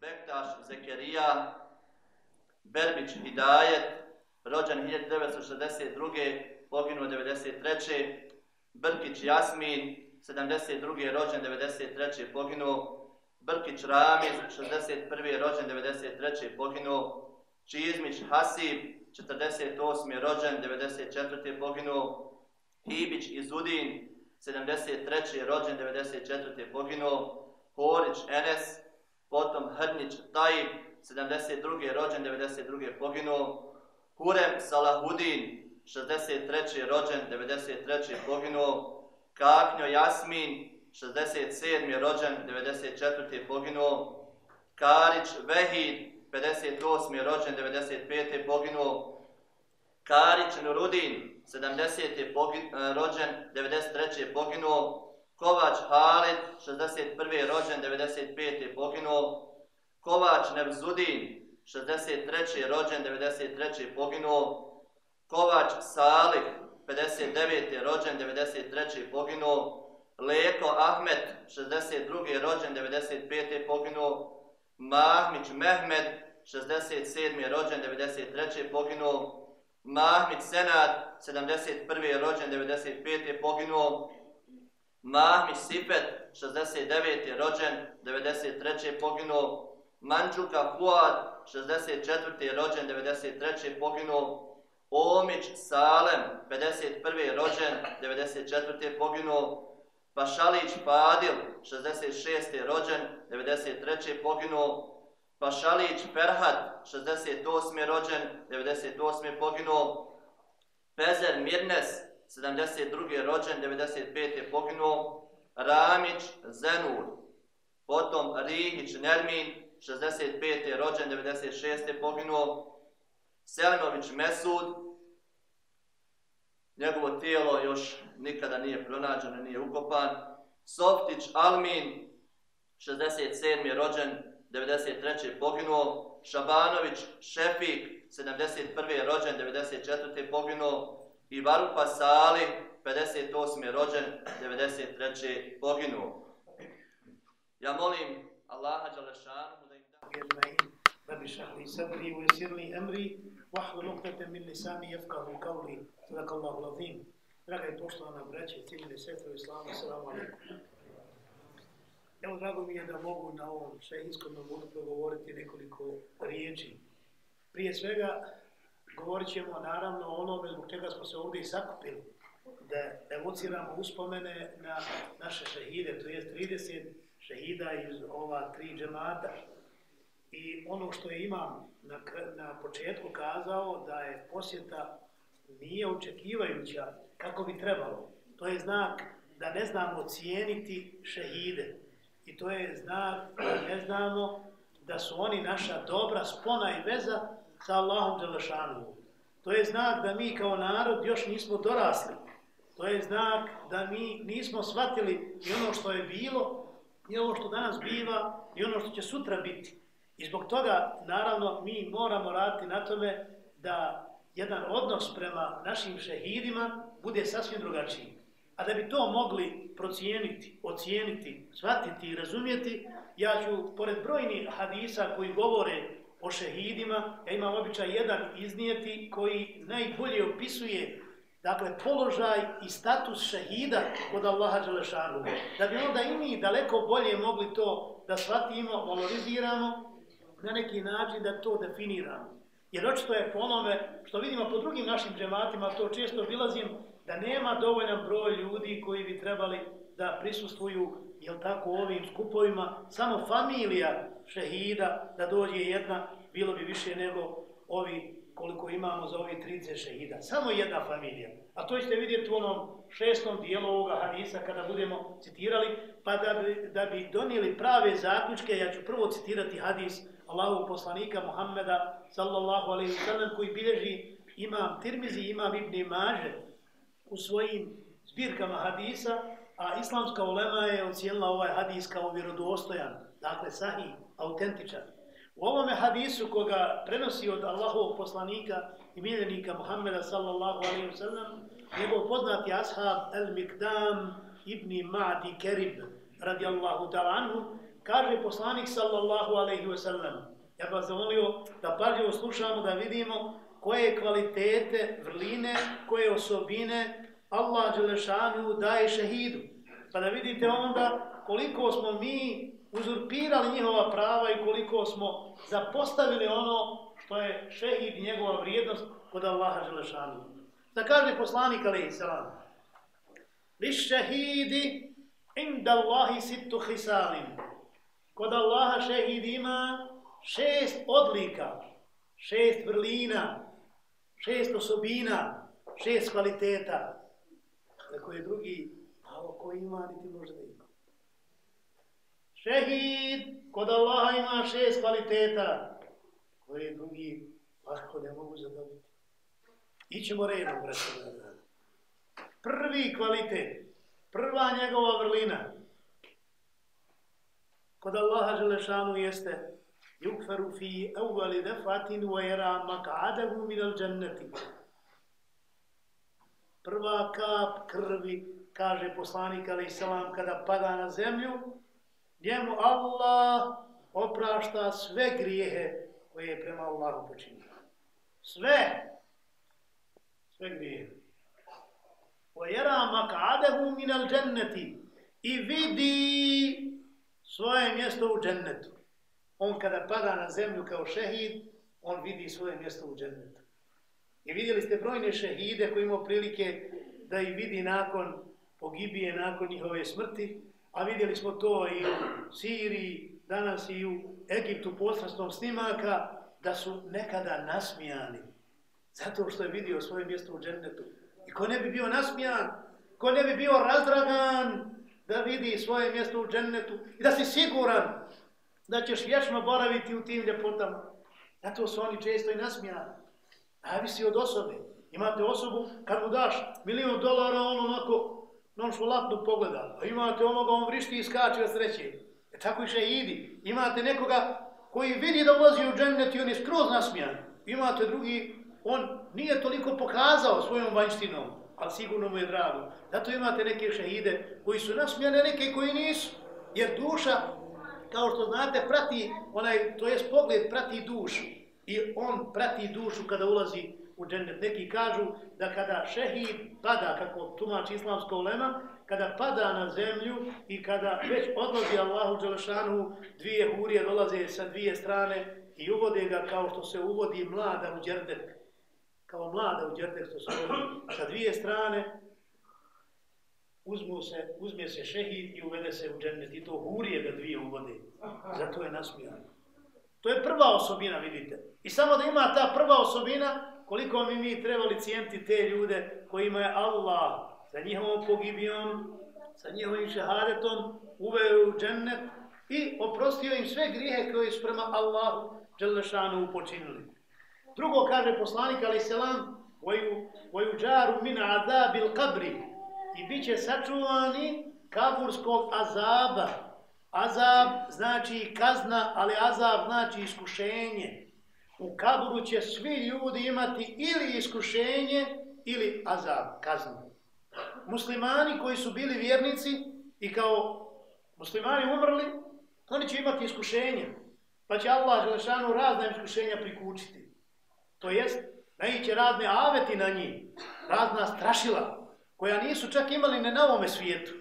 Bektaš Zekerija, Berbić Hidajet, rođen 1962. poginuo 93. Brkić Jasmin, 72. rođen 93. poginuo. Brkić Ramiz, 61. rođen 93. poginuo. Čizmić Hasib, 48. rođen 94. poginuo. Hibić Izudin, 73. rođen 94. poginuo. Horić Enes, potom Hrnić Tajib, 72. rođen 92. poginuo. Hurem Salahudin, 63. rođen 93. poginuo. Kaknjo Jasmin, 67. rođen 94. poginuo. Karić Vehid, 58. rođen 95. poginuo. Karić Nurudin, 70. rođen 93. poginuo. Kovač Halid, 61. rođen, 95. poginuo. Kovač Nevzudin, 63. rođen, 93. poginuo. Kovač Salih, 59. rođen, 93. poginuo. Leko Ahmet, 62. rođen, 95. poginuo. Mahmić Mehmed, 67. rođen, 93. poginuo. Mahmić Senad, 71. rođen, 95. poginuo. Mahmi Sipet, 69. rođen, 93. poginuo. Manđuka Fuad, 64. rođen, 93. poginuo. Omić Salem, 51. rođen, 94. poginuo. Pašalić Fadil, 66. rođen, 93. poginuo. Pašalić Ferhat, 68. rođen, 98. poginuo. Pezer Mirnes, 72. rođen, 95. poginuo, Ramić Zenur, potom Rihić Nermin, 65. rođen, 96. poginuo, Selimović Mesud, njegovo tijelo još nikada nije pronađeno, nije ukopan, Softić Almin, 67. rođen, 93. poginuo, Šabanović Šefik, 71. rođen, 94. poginuo, i Varupa Sali, 58. rođen, 93. poginuo. Ja molim Allaha Đalešanu da im da... رب اشرح لي صدري ويسر لي امري واحلل عقدة من لساني يفقهوا قولي صدق الله العظيم Draga i poštovana braće, ciljene sestre u islamu, salamu alaikum. Evo, drago mi je da mogu na ovom šehinskom vodu progovoriti nekoliko riječi. Prije svega, govorit ćemo naravno o onome zbog čega smo se ovdje sakupili, da evociramo uspomene na naše šehide, to je 30 šehida iz ova tri džemata. I ono što je imam na, na početku kazao da je posjeta nije očekivajuća kako bi trebalo. To je znak da ne znamo cijeniti šehide. I to je znak da ne znamo da su oni naša dobra spona i veza sa Allahom Đelešanu. To je znak da mi kao narod još nismo dorasli. To je znak da mi nismo shvatili i ono što je bilo, i ono što danas biva, i ono što će sutra biti. I zbog toga, naravno, mi moramo raditi na tome da jedan odnos prema našim šehidima bude sasvim drugačiji. A da bi to mogli procijeniti, ocijeniti, shvatiti i razumijeti, ja ću, pored brojnih hadisa koji govore o šehidima, ja imam običaj jedan iznijeti koji najbolje opisuje dakle, položaj i status šehida kod Allaha Đelešanu. Da bi onda i mi daleko bolje mogli to da shvatimo, valoriziramo, na neki način da to definiramo. Jer očito je po onome što vidimo po drugim našim džematima, to često bilazim, da nema dovoljan broj ljudi koji bi trebali da prisustvuju jel tako, ovim skupovima, samo familija šehida da dođe jedna, bilo bi više nego ovi koliko imamo za ovi 30 šehida. Samo jedna familija. A to ćete vidjeti u onom šestom dijelu ovoga hadisa kada budemo citirali, pa da bi, da bi donijeli prave zaključke, ja ću prvo citirati hadis Allahu poslanika Muhammeda sallallahu alaihi sallam koji bilježi imam Tirmizi, imam Ibn Maže u svojim zbirkama hadisa, a islamska ulema je ocijenila ovaj hadis kao vjerodostojan, dakle sahih, autentičan. U ovome hadisu koga prenosi od Allahovog poslanika i miljenika Muhammeda sallallahu alaihi wa sallam, njegov poznati ashab Al-Mikdam ibn Ma'di Kerib radijallahu ta'ala anhu, kaže poslanik sallallahu alaihi wa sallam, ja bih vas zamolio da pažljivo slušamo, da vidimo koje kvalitete, vrline, koje osobine Allah Đelešanu daje šehidu. Pa da vidite onda koliko smo mi uzurpirali njihova prava i koliko smo zapostavili ono što je šehid i njegova vrijednost kod Allaha Želešanu. Da kaže poslanik alaihi salam, Li šehidi inda Allahi sittu hisalim. Kod Allaha šehid ima šest odlika, šest vrlina, šest osobina, šest kvaliteta. Ako je drugi, malo ko ima, niti može da ima. Šehid, kod Allaha ima šest kvaliteta, koje drugi lako ne mogu zadobiti. Ićemo redom, braćo, Prvi kvalitet, prva njegova vrlina, kod Allaha Želešanu jeste yukfaru fi awwali dafatin wa yara maq'adahu min al-jannati. Prva kap krvi, kaže poslanik alejhi salam kada pada na zemlju, njemu Allah oprašta sve grijehe koje je prema Allahu počinio. Sve. Sve grijehe. Wa yara maq'adahu min. I vidi svoje mjesto u džennetu on kada pada na zemlju kao šehid, on vidi svoje mjesto u džennetu. I vidjeli ste brojne šehide koji imaju prilike da ih vidi nakon pogibije, nakon njihove smrti, a vidjeli smo to i u Siriji, danas i u Egiptu posredstvom snimaka, da su nekada nasmijani zato što je vidio svoje mjesto u džennetu. I ko ne bi bio nasmijan, ko ne bi bio razdragan da vidi svoje mjesto u džennetu i da si siguran da ćeš vječno boraviti u tim ljepotama. Zato su oni često i nasmijani. Zavisi od osobe. Imate osobu, kad mu daš milion dolara, on onako nonšalatno pogleda. A imate onoga, on vrišti i skače od sreće. E tako iše idi. Imate nekoga koji vidi da ulazi u džennet i on je skroz nasmijan. Imate drugi, on nije toliko pokazao svojom vanjštinom, ali sigurno mu je drago. Zato imate neke šehide koji su nasmijane, neke koji nisu. Jer duša kao što znate, prati onaj, to jest pogled, prati dušu. I on prati dušu kada ulazi u džennet. Neki kažu da kada šehid pada, kako tumači islamsko ulema, kada pada na zemlju i kada već odlazi Allahu Đelešanu, dvije hurije dolaze sa dvije strane i uvode ga kao što se uvodi mlada u džennet. Kao mlada u džennet što se uvodi sa dvije strane, uzmu se, uzme se šehid i uvede se u džennet i to hurije ga dvije uvode. Zato je nasmijan. To je prva osobina, vidite. I samo da ima ta prva osobina, koliko mi mi trebali cijenti te ljude kojima je Allah sa njihovom pogibijom, sa njihovim šehadetom uveo u džennet i oprostio im sve grijehe koje su prema Allahu Đelešanu upočinili. Drugo kaže poslanik, ali selam, voju džaru min azabil kabri, i bit će sačuvani kafurskog azaba. Azab znači kazna, ali azab znači iskušenje. U kaburu će svi ljudi imati ili iskušenje ili azab, kaznu. Muslimani koji su bili vjernici i kao muslimani umrli, oni će imati iskušenje. Pa će Allah Želešanu razne iskušenja prikučiti. To jest, naiće razne aveti na njih, razna strašila, koja nisu čak imali ne na ovome svijetu.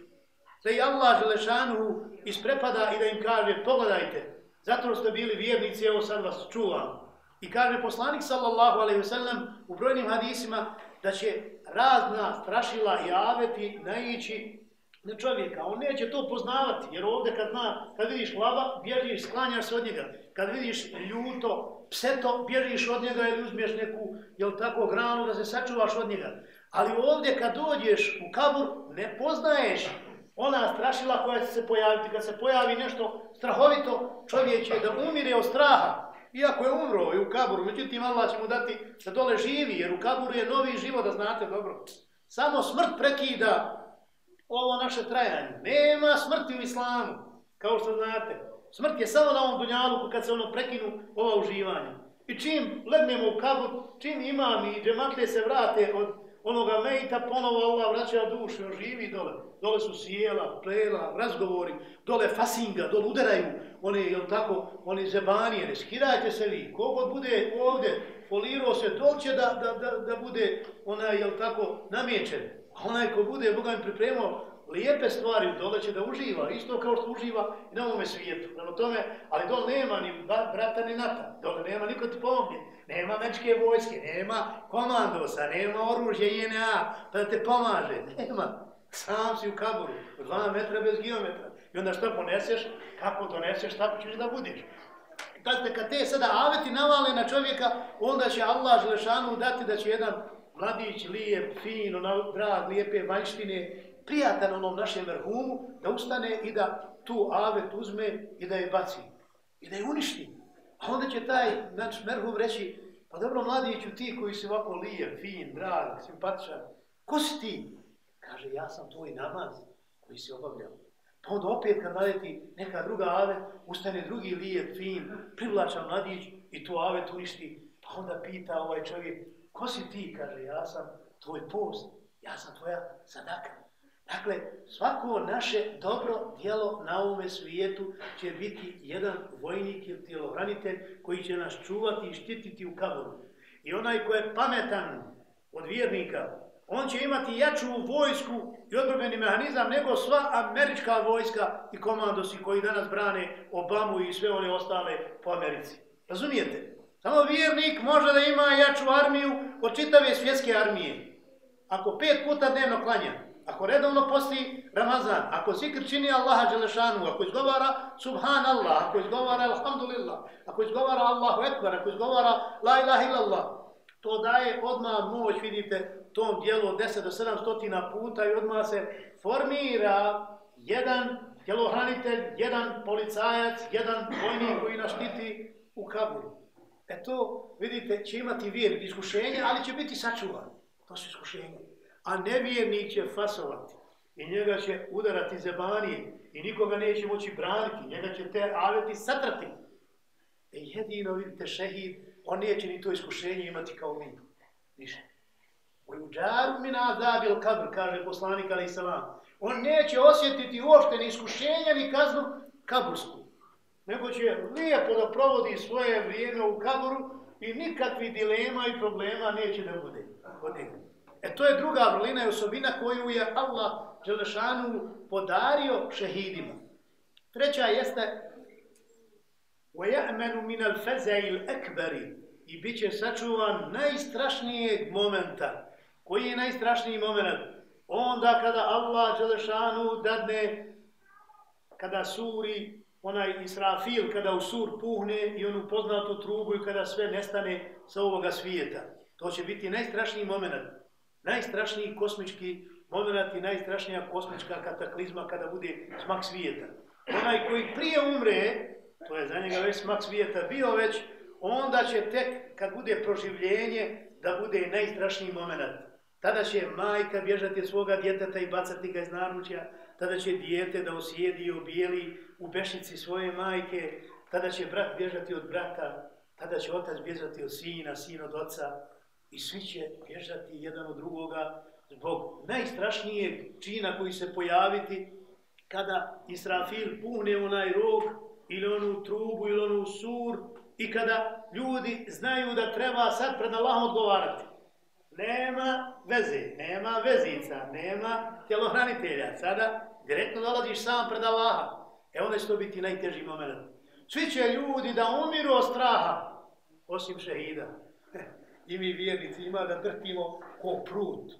Da i Allah Želešanu isprepada i da im kaže, pogledajte, zato ste bili vjernici, evo sad vas čuvam. I kaže poslanik sallallahu alaihi wasallam u brojnim hadisima da će razna strašila i aveti naići na čovjeka. On neće to poznavati, jer ovdje kad, na, kad vidiš lava, bježiš, sklanjaš se od njega. Kad vidiš ljuto, pseto, bježiš od njega ili uzmiješ neku, jel tako, granu da se sačuvaš od njega. Ali ovdje kad dođeš u kabur, ne poznaješ ona strašila koja će se pojaviti. Kad se pojavi nešto strahovito, čovjek će da umire od straha. Iako je umro i u kaburu, međutim Allah će mu dati da dole živi, jer u kaburu je novi život, da znate dobro. Samo smrt prekida ovo naše trajanje. Nema smrti u islamu, kao što znate. Smrt je samo na ovom dunjalu kad se ono prekinu ova uživanja. I čim legnemo u kabur, čim imam i džematlije se vrate od Onoga mejta ponovo Allah vraća dušu, živi dole. Dole su sjela, plela, razgovori, dole fasinga, dole udaraju. Oni, jel tako, oni zebanije, ne skidajte se vi. Kogod bude ovdje, folirao se, to će da, da, da, da bude onaj, jel tako, namjećen. A onaj ko bude, Boga mi pripremao, lijepe stvari dole će da uživa, isto kao što uživa i na ovome svijetu. Prema tome, ali dole nema ni brata ni nata, dole nema niko ti pomogne, nema mečke vojske, nema komandosa, nema oružja INA pa da te pomaže, nema. Sam si u kaburu, od dva metra bez geometra. I onda šta poneseš, kako doneseš, tako ćeš da budeš. Pazite, kad te sada aveti navale na čovjeka, onda će Allah Želešanu dati da će jedan mladić, lijep, fin, drag, lijepe vanjštine, prijatan onom našem merhumu, da ustane i da tu avet uzme i da je baci. I da je uništi. A onda će taj naš merhum reći, pa dobro mladiću ti koji si ovako lijep, fin, drag, simpatičan, ko si ti? Kaže, ja sam tvoj namaz koji si obavljao. Pa onda opet kad naleti neka druga ave, ustane drugi lijep, fin, privlačan mladić i tu avet uništi. Pa onda pita ovaj čovjek, ko si ti? Kaže, ja sam tvoj post, ja sam tvoja sadaka. Dakle, svako naše dobro dijelo na ovome svijetu će biti jedan vojnik ili tjelohranitelj koji će nas čuvati i štititi u kaboru. I onaj ko je pametan od vjernika, on će imati jaču vojsku i odbrbeni mehanizam nego sva američka vojska i komandosi koji danas brane Obamu i sve one ostale po Americi. Razumijete? Samo vjernik može da ima jaču armiju od čitave svjetske armije. Ako pet puta dnevno klanja, ako redovno posti Ramazan, ako zikr čini Allaha Đelešanu, ako izgovara Subhanallah, ako izgovara Alhamdulillah, ako izgovara Allahu Ekber, ako izgovara La ilaha illallah, to daje odmah moć, vidite, tom dijelu od 10 do 700 puta i odmah se formira jedan tjelohranitelj, jedan policajac, jedan vojnik koji nas štiti u kaburu. E to, vidite, će imati vjer, iskušenje, ali će biti sačuvan. To su iskušenje a nevjernik će fasovati i njega će udarati zebanije i nikoga neće moći braniti, njega će te aveti satrati. E jedino, vidite, šehid, on neće ni to iskušenje imati kao mi. Više. U džaru mi nadabil kabr, kaže poslanik Ali Salam. On neće osjetiti uopšte ni iskušenja, ni kaznu kabursku. Nego će lijepo da provodi svoje vrijeme u kaburu i nikakvi dilema i problema neće da bude. Od njega. E to je druga vrlina i osobina koju je Allah Želešanu podario šehidima. Treća jeste وَيَأْمَنُ مِنَ الْفَزَيِ الْأَكْبَرِ i bit će sačuvan najstrašnijeg momenta. Koji je najstrašniji moment? Onda kada Allah Đelešanu dadne, kada suri onaj Israfil, kada u sur puhne i onu poznatu trubu i kada sve nestane sa ovoga svijeta. To će biti najstrašniji moment najstrašniji kosmički moment i najstrašnija kosmička kataklizma kada bude smak svijeta. Onaj koji prije umre, to je za njega već smak svijeta bio već, onda će tek kad bude proživljenje da bude najstrašniji moment. Tada će majka bježati svoga djeteta i bacati ga iz naručja, tada će dijete da osjedi i objeli u bešnici svoje majke, tada će brat bježati od brata, tada će otac bježati od sina, sin od oca, i svi će bježati jedan od drugoga zbog najstrašnijeg čina koji se pojaviti kada Israfil pune onaj rog ili onu trubu ili onu sur i kada ljudi znaju da treba sad pred Allahom odgovarati. Nema veze, nema vezica, nema tjelohranitelja. Sada direktno dolaziš sam pred Allaha. E onda će to biti najteži moment. Svi će ljudi da umiru od straha, osim šehida i mi vjernici ima da drtimo ko prut,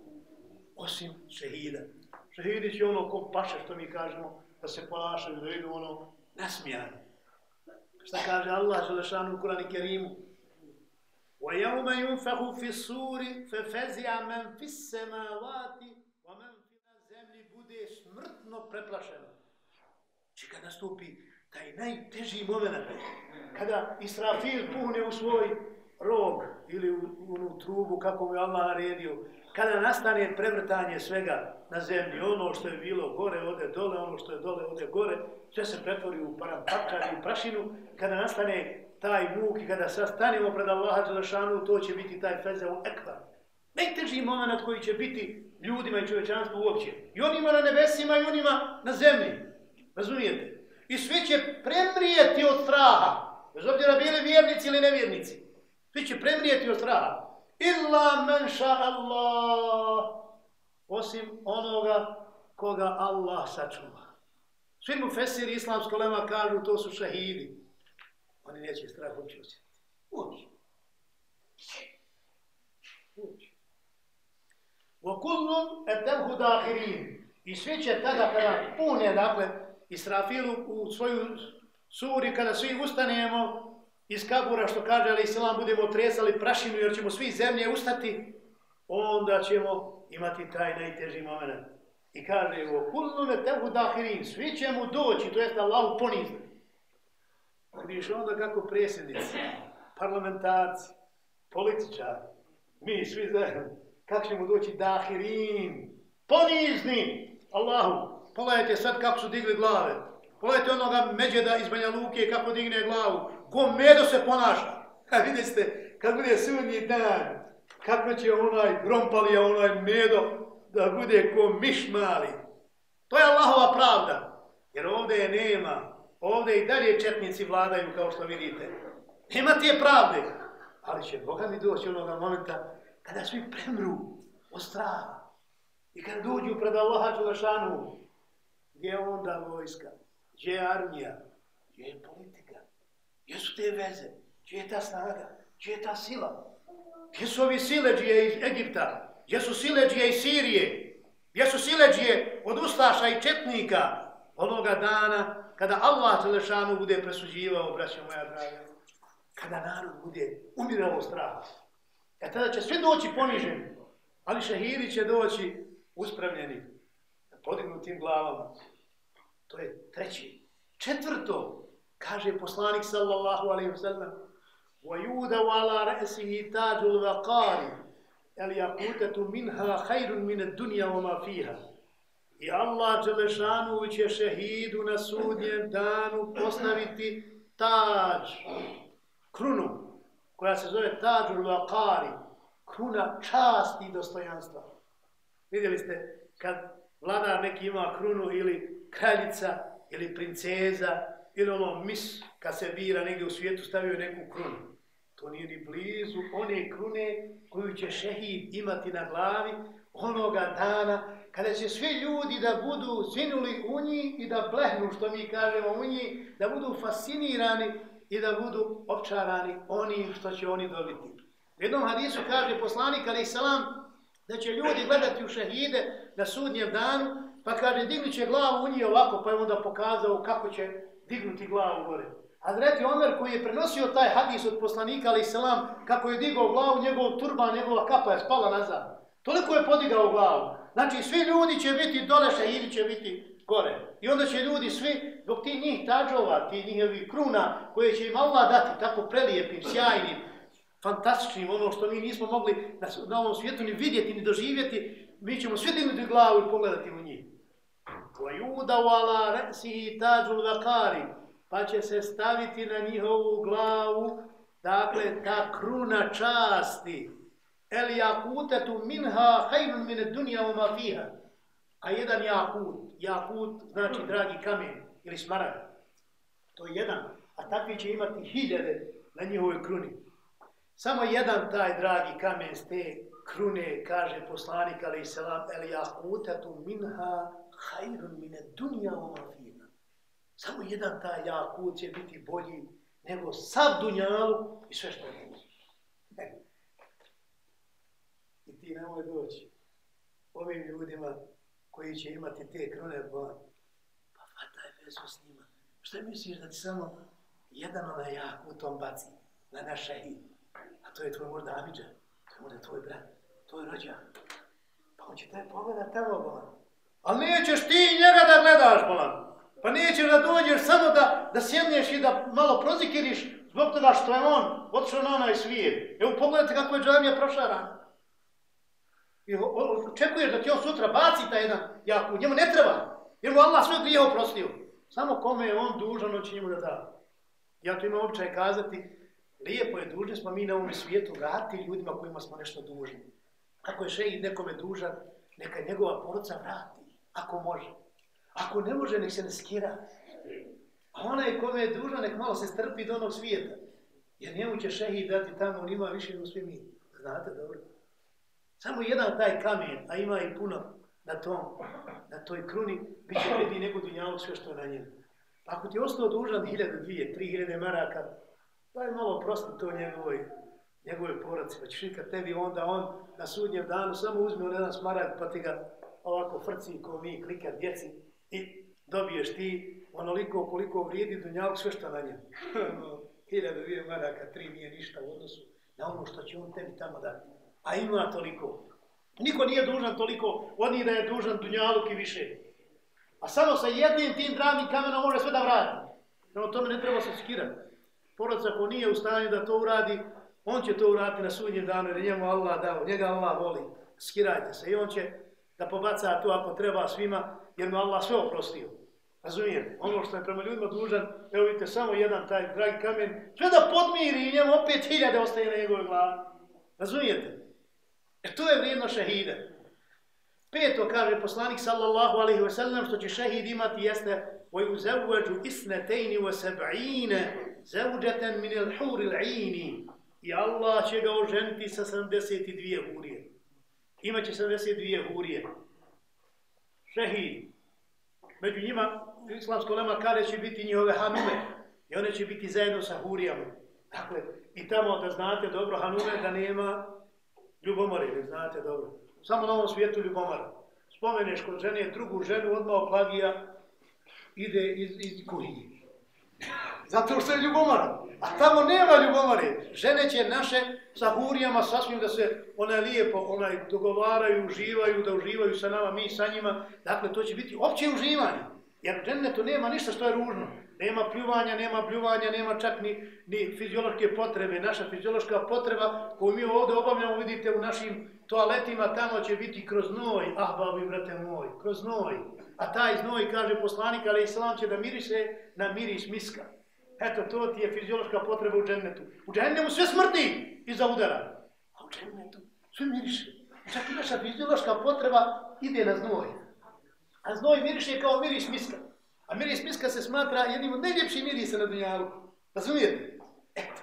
osim šehida. Šehidi će ono ko paše, što mi kažemo, da se ponašaju, da idu ono nasmijani. Šta kaže Allah Želešanu u Kurani Kerimu? وَيَوْمَ يُنْفَهُ فِي السُّورِ فَفَزِيَا مَنْ فِي السَّمَاوَاتِ وَمَنْ فِي zemlji bude smrtno preplašeno. Či kad nastupi taj najteži moment, kada Israfil puhne u svoj rog ili u onu trubu kako mu je Allah naredio, kada nastane prevrtanje svega na zemlji, ono što je bilo gore ode dole, ono što je dole ode gore, sve se pretvori u parampačar i u prašinu, kada nastane taj muk i kada sastanimo pred Allaha Đelešanu, to će biti taj feze u ekvar. Najteži moment koji će biti ljudima i čovečanstvu uopće. I onima na nebesima i onima na zemlji. Razumijete? I svi će premrijeti od straha. Bez obzira bili vjernici ili nevjernici. Svi će premrijeti od straha. Illa menša Allah. Osim onoga koga Allah sačuva. Svi mu fesiri islamsko lema kažu to su šahidi. Oni neće strah uopće osjetiti. Uopće. Uopće. وَكُلُّمْ اَتَمْهُ دَاخِرِينَ I svi će tada kada pune, dakle, Israfilu u svoju suri, kada svi ustanemo iz kabura, što kaže, ali Islam, budemo tresali prašinu, jer ćemo svi zemlje ustati, onda ćemo imati taj najteži moment. I kaže, وَكُلُّمْ اَتَمْهُ دَاخِرِينَ Svi će mu doći, to jest Allahu ponizno. Vidiš onda kako presjednici, parlamentarci, političari, mi svi zajedno, kako ćemo doći dahirin, ponizni, Allahu, pogledajte sad kako su digli glave, pogledajte onoga međeda iz Banja Luke kako digne glavu, ko medo se ponaša, a vidite, kad bude sudnji dan, kako će onaj grompalija, onaj medo, da bude ko miš mali. To je Allahova pravda, jer ovdje je nema, ovdje i dalje četnici vladaju kao što vidite. Nema tije pravde, ali će Boga mi doći onoga momenta kada svi premru od straha. I kad dođu pred Allaha Čulašanu, gdje je onda vojska, gdje je armija, gdje je politika, gdje su te veze, gdje je ta snaga, gdje je ta sila, gdje su ovi sileđije iz Egipta, gdje su sileđije iz Sirije, gdje su sileđije od Ustaša i Četnika, onoga dana kada Allah Čulašanu bude presuđivao, braćo moja draga, kada narod bude umirao straha. E tada će svi doći poniženi, ali šehidi će doći uspravljeni, podignutim glavama. To je treći. Četvrto, kaže poslanik sallallahu alaihi wa sallam, وَيُودَ وَعَلَى رَأْسِهِ تَاجُ الْوَقَارِ الْيَقُوتَةُ مِنْهَا خَيْرٌ مِنَ الدُّنْيَا وَمَا فِيهَا I Allah Đelešanu će šehidu na sudnjem danu postaviti tađ, krunu, koja se zove Tađul Vakari, kruna časti i dostojanstva. Vidjeli ste, kad vladar neki ima krunu ili kraljica ili princeza ili ono mis, kad se bira negdje u svijetu, stavio neku krunu. To nije ni blizu one krune koju će šehid imati na glavi onoga dana kada će svi ljudi da budu zinuli u njih i da blehnu, što mi kažemo u njih, da budu fascinirani i da budu opčarani onim što će oni dobiti. U jednom hadisu kaže poslanik ali salam da će ljudi gledati u šehide na sudnjem danu, pa kaže dignut će glavu u njih ovako, pa je onda pokazao kako će dignuti glavu gore. Hazreti Omer koji je prenosio taj hadis od poslanika ali salam, kako je digao glavu, njegov turban, njegova kapa je spala nazad. Toliko je podigao glavu. Znači svi ljudi će biti dole, šehidi će biti gore. I onda će ljudi svi, dok ti njih tađova, ti njihovi kruna, koje će im Allah dati tako prelijepim, sjajnim, fantastičnim, ono što mi nismo mogli na, na ovom svijetu ni vidjeti, ni doživjeti, mi ćemo svi dignuti glavu i pogledati u njih. Vajuda wala resi tađul vakari, pa će se staviti na njihovu glavu, dakle, ta kruna časti, el jakutetu minha hajrun mine dunja uma fiha, a jedan jakut, jakut znači dragi kamen ili smarag. To je jedan, a takvi će imati hiljade na njihovoj kruni. Samo jedan taj dragi kamen s te krune, kaže poslanik ali selam, el jakutetu minha hajrun mine dunja fiha. Samo jedan taj jakut će biti bolji nego sav dunjalu i sve što je. Ti nemoj doći ovim ljudima koji će imati te krone bolan. Pa fataj vezu s njima. Šta misliš da ti samo jedan onaj jak u tom baci na naša i? A to je tvoj možda Amidža, to je možda tvoj brat, tvoj rođak. Pa on će taj pogledat tamo bolan. Ali nećeš ti njega da gledaš bolan. Pa nećeš da dođeš samo da, da sjedneš i da malo prozikiriš zbog toga što je on otišao na onaj svijet. Evo pogledajte kako je džamija prošarana. I očekuješ da ti on sutra baci taj jedan jaku, njemu ne treba. Jer mu Allah sve grije oprostio. Samo kome je on dužan, on će njemu da da. Ja to imam običaj kazati, lijepo je dužni smo mi na ovom svijetu vrati ljudima kojima smo nešto dužni. Ako je šehid nekome dužan, neka njegova poruca vrati, ako može. Ako ne može, nek se ne skira. A onaj kome je dužan, nek malo se strpi do onog svijeta. Jer njemu će šehi dati tamo, on ima više nego svi mi. Znate dobro. Samo jedan taj kamen, a ima i puno na tom, na toj kruni, bit će vredi nego dunjalu sve što je na njemu. Ako ti je ostao dužan hiljade, dvije, tri hiljade maraka, pa je malo prosto to njegovoj, njegove poraci. Pa ćeš nikad tebi onda on na sudnjem danu samo uzme on jedan smarak pa ti ga ovako frci ko mi klika djeci i dobiješ ti onoliko koliko vrijedi dunjalu sve što na njemu. hiljade, dvije maraka, tri nije ništa u odnosu na ono što će on tebi tamo dati. A ima toliko. Niko nije dužan toliko, oni da je dužan dunjaluk i više. A samo sa jednim tim dragim kamenom može sve da vrati. No, tome ne treba se skirati. Porodca ko nije u stanju da to uradi, on će to uraditi na sudnjem danu, jer njemu Allah dao, njega Allah voli. Skirajte se i on će da pobaca to ako treba svima, jer mu Allah sve oprostio. Razumijem, Ono što je prema ljudima dužan, evo vidite, samo jedan taj dragi kamen, sve da podmiri i njemu opet hiljade ostaje na njegove glavi. Razumijete? E to je vrijedno šehida. Peto kaže poslanik sallallahu alaihi wa sallam što će šehid imati jeste وَيُزَوَّجُ إِسْنَتَيْنِ وَسَبْعِينَ زَوْجَةً مِنِ الْحُورِ الْعِينِ I Allah će ga oženiti sa 72 hurije. Imaće 72 hurije. Šehid. Među njima, islamsko lema kare će biti njihove hanume. I one će biti zajedno sa hurijama. Dakle, i tamo da znate dobro hanume da nema ljubomore, ne znate dobro. Samo na ovom svijetu ljubomora. Spomeneš kod žene drugu ženu, odmah plagija ide iz, iz kuhinje. Zato što je ljubomora. A tamo nema ljubomore. Žene će naše sa hurijama sasvim da se one lijepo onaj, dogovaraju, uživaju, da uživaju sa nama, mi sa njima. Dakle, to će biti opće uživanje. Jer u to nema ništa što je ružno. Nema pljuvanja, nema bljuvanja, nema čak ni, ni fiziološke potrebe. Naša fiziološka potreba koju mi ovdje obavljamo, vidite u našim toaletima, tamo će biti kroz noj, ah babi, brate moj, kroz noj. A taj znoj, kaže poslanik, ali islam će da miriše na miris miska. Eto, to ti je fiziološka potreba u džennetu. U džennemu sve smrti iza udara. A u džennetu sve miriše. Čak i naša fiziološka potreba ide na znoj. A znoj miriše kao miris miska. A miris miska se smatra jednim od najljepših mirisa na dunjalu. Razumijete? Eto.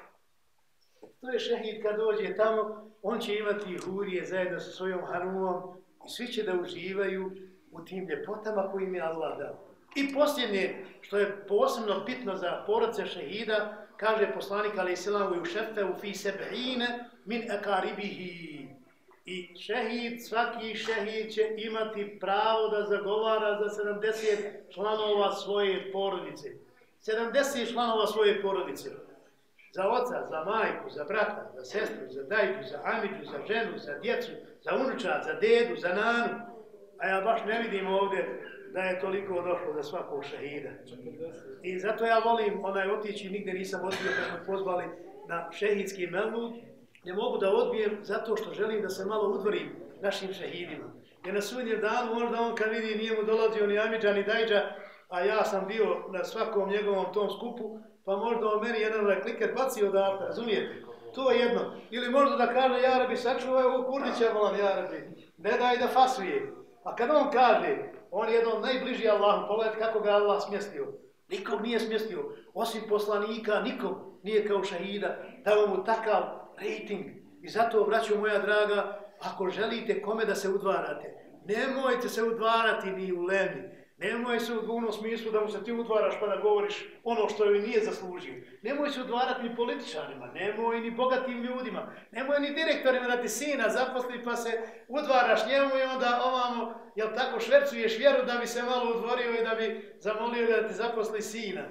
To je šehid kad dođe tamo, on će imati hurije zajedno sa svojom harumom i svi će da uživaju u tim ljepotama kojim je Allah dao. I posljednje, što je posebno bitno za porodce šehida, kaže poslanik Ali selam u šefe u fi sebeine min ekaribihi. I šehid, svaki šehid će imati pravo da zagovara za 70 članova svoje porodice. 70 članova svoje porodice. Za oca, za majku, za brata, za sestru, za dajku, za amiđu, za ženu, za djecu, za unuča, za dedu, za nanu. A ja baš ne vidim ovdje da je toliko došlo za svakog šehida. I zato ja volim onaj otići, nigde nisam otišao kad smo pozvali na šehidski melud, ne mogu da odbijem zato što želim da se malo udvorim našim šehidima. Jer na sudnjem danu možda on kad vidi nije mu dolazio ni Amidža ni Dajđa, a ja sam bio na svakom njegovom tom skupu, pa možda on meni jedan ovaj kliker baci odavde, razumijete? To je jedno. Ili možda da kaže, Jarabi, sačuvaj ovog kurdića, volam, Jarabi, ne daj da fasuje. A kad on kaže, on je jedan najbliži Allahu, pogledajte kako ga Allah smjestio. Nikog nije smjestio, osim poslanika, nikog nije kao šahida, dao mu takav rating. I zato, braćo moja draga, ako želite kome da se udvarate, nemojte se udvarati ni u lemi, Nemoj se u onom smislu da mu se ti udvaraš pa da govoriš ono što joj nije zaslužio. Nemoj se udvarati ni političarima, nemoj ni bogatim ljudima, nemoj ni direktorima da ti sina zaposli pa se udvaraš njemu i onda ovamo, jel tako, švercuješ vjeru da bi se malo udvorio i da bi zamolio da ti zaposli sina.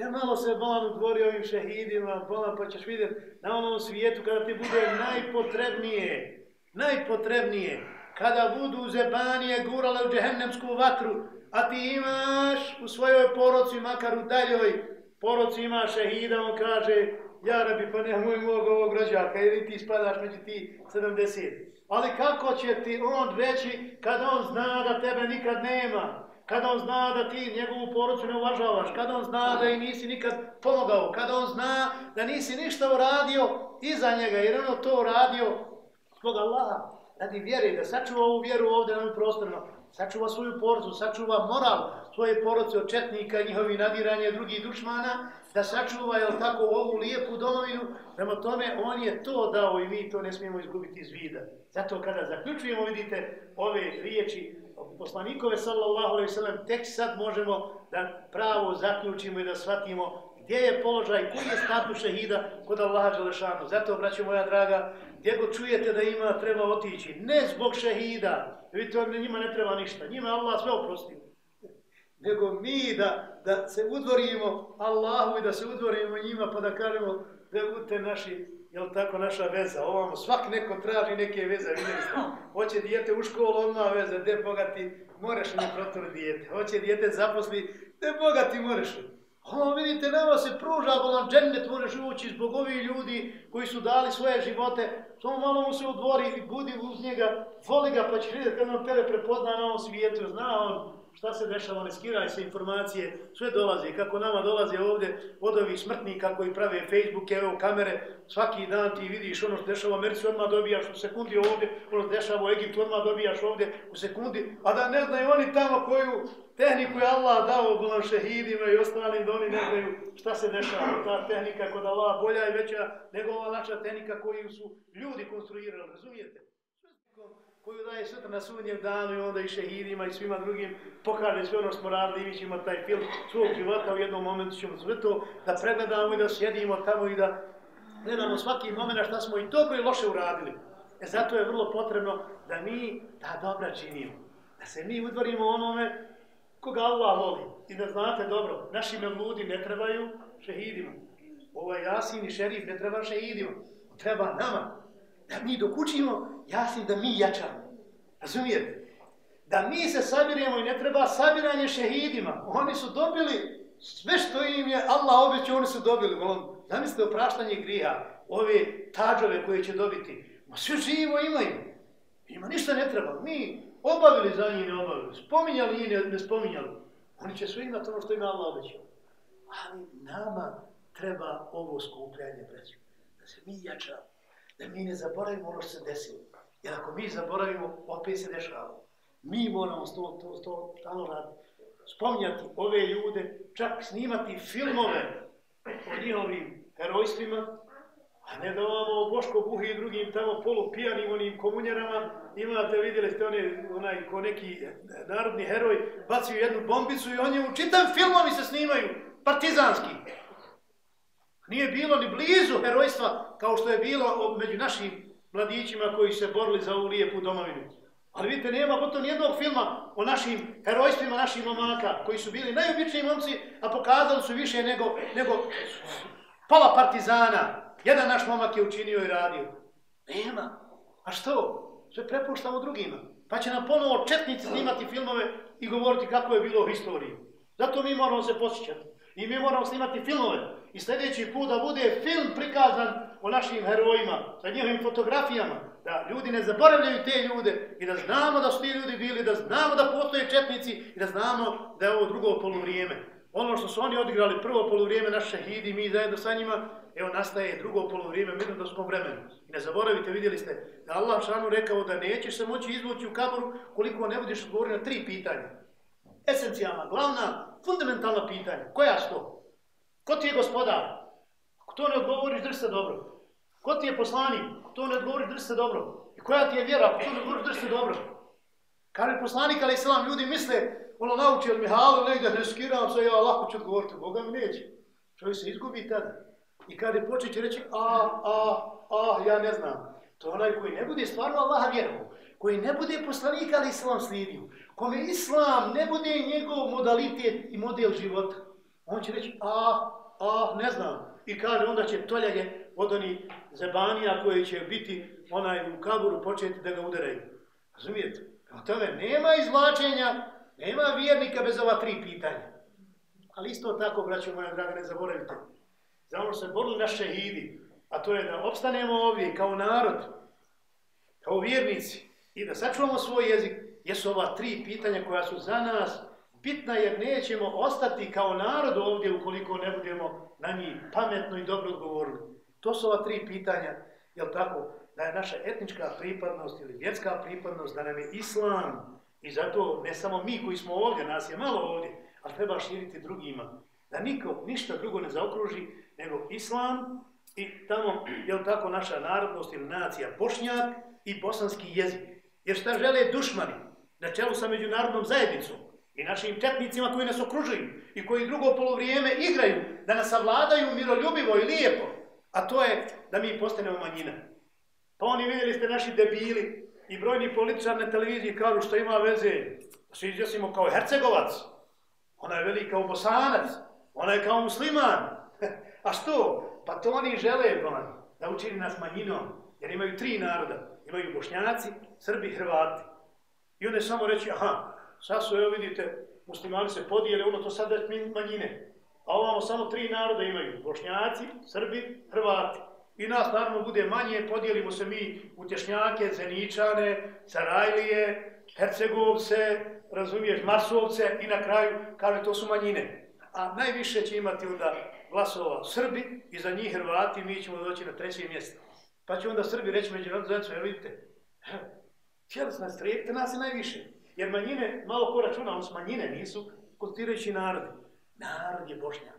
Te malo se bolan udvorio ovim šehidima, bolan pa ćeš vidjeti na onom svijetu kada ti bude najpotrebnije, najpotrebnije, kada budu zebanije gurale u džehennemsku vatru, a ti imaš u svojoj poroci, makar u daljoj poroci ima šehida, on kaže, ja rabi, pa nemoj mog ovog rođaka, ili ti spadaš među ti 70. Ali kako će ti on reći kada on zna da tebe nikad nema? Kada on zna da ti njegovu porucu ne uvažavaš? Kada on zna da i nisi nikad pomogao? Kada on zna da nisi ništa uradio iza njega? Jer ono to uradio zbog Allaha. radi vjeri, da sačuva ovu vjeru ovdje na ovim prostorima, sačuva svoju porcu, sačuva moral svoje poruce od četnika, njihovi nadiranje drugih dušmana, da sačuva, jel tako, ovu lijepu domovinu, prema tome, on je to dao i mi to ne smijemo izgubiti iz vida. Zato kada zaključujemo, vidite, ove riječi poslanikove, sallallahu alaihi sallam, tek sad možemo da pravo zaključimo i da shvatimo gdje je položaj, koji je status šehida kod Allaha Đalešanu. Zato, braćo moja draga, gdje go čujete da ima, treba otići. Ne zbog šehida, vidite, njima ne treba ništa, njima Allah sve oprostio. Nego mi da, da se udvorimo Allahu i da se udvorimo njima pa da kažemo da budete naši, jel tako, naša veza. Ovamo, svak neko traži neke veze, vidjeli ste. Hoće dijete u školu, odmah veze, gdje bogati, moraš mi protor dijete. Hoće dijete zaposli, gdje bogati, moraš mi. Ovo vidite, nama se pruža bolan džennet, možeš ući zbog ovih ljudi koji su dali svoje živote. Samo malo mu se udvori i budi uz njega, voli ga pa će vidjeti kad on tebe prepozna na ovom svijetu. Zna on šta se dešava, ne skiraj se informacije, sve dolazi. Kako nama dolazi ovdje od ovih smrtnika koji prave Facebook, evo kamere, svaki dan ti vidiš ono što dešava u Americi, odmah dobijaš u sekundi ovdje, ono što dešava u Egiptu, odmah dobijaš ovdje u sekundi, a da ne znaju oni tamo koju tehniku je Allah dao bolan šehidima i ostalim da oni ne znaju šta se dešava. Ta tehnika kod Allah bolja i veća nego ova naša tehnika koju su ljudi konstruirali, razumijete? Koju daje sutra na sudnjem danu i onda i šehidima i svima drugim pokaže sve ono što smo radili i mi ćemo taj film svog života u jednom momentu ćemo sve to da pregledamo i da sjedimo tamo i da gledamo svaki moment šta smo i dobro i loše uradili. E zato je vrlo potrebno da mi ta dobra činimo. Da se mi udvorimo onome koga Allah voli. I da znate dobro, naši ljudi ne trebaju šehidima. Ovaj Jasin i šerif ne treba šehidima. Treba nama. Da mi dok učimo, Jasin da mi jačamo. Razumijete? Da mi se sabiremo i ne treba sabiranje šehidima. Oni su dobili sve što im je Allah obećao, oni su dobili. Zamislite opraštanje griha, ove tađove koje će dobiti. Ma sve živo imaju. Ima ništa ne treba. Mi obavili za njih, ne obavili. Spominjali i ne, ne spominjali. Oni će sve imati ono što ima Allah obećao. Ali nama treba ovo skupljanje, preći. Da se mi jačamo. Da mi ne zaboravimo ono što se desilo. Jer ako mi zaboravimo, opet se dešava. Mi moramo to, to, to stano raditi. Spominjati ove ljude, čak snimati filmove o njihovim herojstvima, A ne da ovamo Boško Buhi i drugim tamo polupijanim onim komunjerama, imate, vidjeli ste one, onaj, ko neki narodni heroj, bacio jednu bombicu i on je u čitam filmovi se snimaju, partizanski. Nije bilo ni blizu herojstva kao što je bilo među našim mladićima koji se borili za ovu lijepu domovinu. Ali vidite, nema gotovo nijednog filma o našim herojstvima naših momaka, koji su bili najobičniji momci, a pokazali su više nego, nego pola partizana, Jedan naš momak je učinio i radio. Nema. A što? Sve prepuštamo drugima. Pa će nam ponovo četnici snimati filmove i govoriti kako je bilo u historiji. Zato mi moramo se posjećati. I mi moramo snimati filmove. I sljedeći put da bude film prikazan o našim herojima, sa njihovim fotografijama, da ljudi ne zaboravljaju te ljude i da znamo da su ti ljudi bili, da znamo da postoje četnici i da znamo da je ovo drugo polovrijeme. Ono što su oni odigrali prvo polovrijeme naši šehidi, mi zajedno sa njima, evo nastaje drugo polovrijeme mirnodopskom vremenu. I ne zaboravite, vidjeli ste da Allah šanu rekao da nećeš se moći izvući u kaboru koliko ne budeš odgovorio na tri pitanja. Esencijalna, glavna, fundamentalna pitanja. Koja su to? Ko ti je gospodar? Ako to ne odgovoriš, drži se dobro. Ko ti je poslanik? Ako to ne odgovoriš, drži se dobro. I koja ti je vjera? Ako to ne odgovoriš, drži se dobro. Kaže poslanik, ali islam, ljudi misle, ono nauči od Mihalu, negdje ne skiram se, ja lako ću odgovoriti. Boga mi neće. Čovjek se izgubi tada. I kada je počet će reći, a, a, a, ja ne znam. To je onaj koji ne bude stvarno Allaha vjerovo, koji ne bude poslanik, ali islam slijedio, kome islam ne bude njegov modalitet i model života. On će reći, a, a, ne znam. I kaže, onda će toljage od onih zebanija koji će biti onaj u kaburu početi da ga udaraju. Razumijete? O tome nema izvlačenja, nema vjernika bez ova tri pitanja. Ali isto tako, braćo moja draga, ne zaboravite. Za ono se borili naše šehidi, a to je da opstanemo ovdje kao narod, kao vjernici i da sačuvamo svoj jezik, jesu ova tri pitanja koja su za nas bitna jer nećemo ostati kao narod ovdje ukoliko ne budemo na njih pametno i dobro odgovorili. To su ova tri pitanja, jel tako? da je naša etnička pripadnost ili vjetska pripadnost, da nam je islam i zato ne samo mi koji smo ovdje, nas je malo ovdje, ali treba širiti drugima. Da niko ništa drugo ne zaokruži nego islam i tamo, jel tako, naša narodnost ili nacija bošnjak i bosanski jezik. Jer šta žele dušmani na čelu sa međunarodnom zajednicom i našim četnicima koji nas okružuju i koji drugo polovrijeme igraju da nas savladaju miroljubivo i lijepo, a to je da mi postanemo manjina. Pa oni vidjeli ste naši debili i brojni političar na televiziji kažu što ima veze, pa da se izjasnimo kao Hercegovac, ona je velika u Bosanac, ona je kao musliman. A što? Pa to oni žele, bolan, da učini nas manjinom, jer imaju tri naroda. Imaju bošnjaci, srbi, hrvati. I onda samo reći, aha, sad su, evo vidite, muslimani se podijeli, ono to sad je manjine. A ovamo samo tri naroda imaju, bošnjaci, srbi, hrvati. I nas naravno bude manje, podijelimo se mi u Tješnjake, Zeničane, Sarajlije, Hercegovce, razumiješ, Masovce i na kraju kaže to su manjine. A najviše će imati onda glasova Srbi i za njih Hrvati mi ćemo doći na treće mjesto. Pa će onda Srbi reći među narodom, evo vidite, tjelesna smo nas nas je najviše. Jer manjine, malo ko računa, on manjine nisu konstituirajući narod. Narod je Bošnja.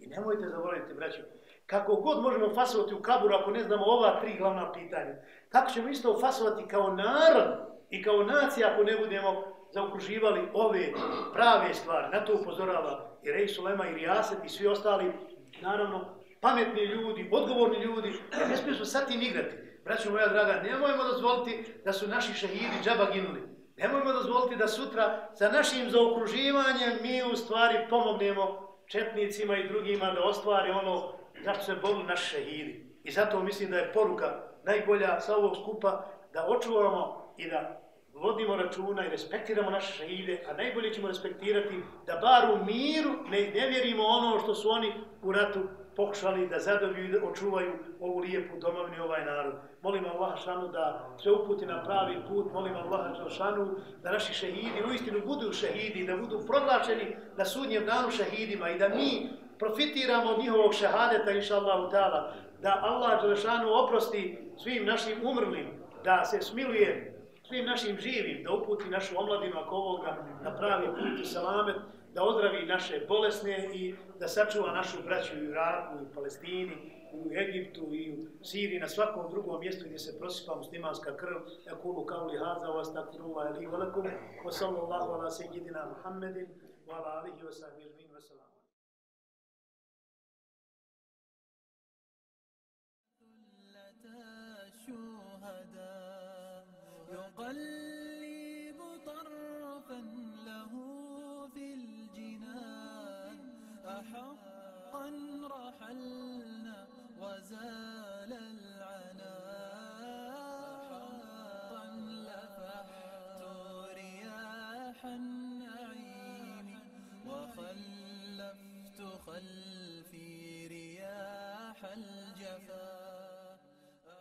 I nemojte zavoliti, braćo, kako god možemo fasovati u kaburu ako ne znamo ova tri glavna pitanja. Kako ćemo isto fasovati kao narod i kao nacija ako ne budemo zaokruživali ove prave stvari. Na to upozorava i Rej Sulema i Rijaset i svi ostali, naravno, pametni ljudi, odgovorni ljudi, ne smiju sad tim igrati. Braćo moja draga, nemojmo dozvoliti da su naši šehidi džaba ginuli. Nemojmo dozvoliti da sutra sa našim zaokruživanjem mi u stvari pomognemo četnicima i drugima da ostvari ono zašto se bolu naši šehidi. I zato mislim da je poruka najbolja sa ovog skupa da očuvamo i da vodimo računa i respektiramo naše šehide, a najbolje ćemo respektirati da bar u miru ne, ne vjerimo ono što su oni u ratu pokušali da zadobiju i očuvaju ovu lijepu domovinu ovaj narod. Molim Allah šanu da se uputi na pravi put, molim Allah šanu da naši šehidi u istinu budu šehidi, da budu proglačeni na sudnjem danu šehidima i da mi profitiramo od njihovog šehadeta, inša taala. da Allah šanu oprosti svim našim umrlim, da se smiluje svim našim živim, da uputi našu omladinu ako ovoga na pravi put i salamet, da ozdravi naše bolesne i da sačuva našu braću u Iraku, u Palestini, u Egiptu i u Siriji, na svakom drugom mjestu gdje se prosipa muslimanska krv. Ja kulu kao li haza, vas takfirullahi alihi wa lakum, wa sallallahu ala sejidina Muhammedin, wa ala alihi wa sahbihi يقلب أحقا رحلنا وزال العنا أحقا لفحت رياح النعيم وخلفت خلفي رياح الجفا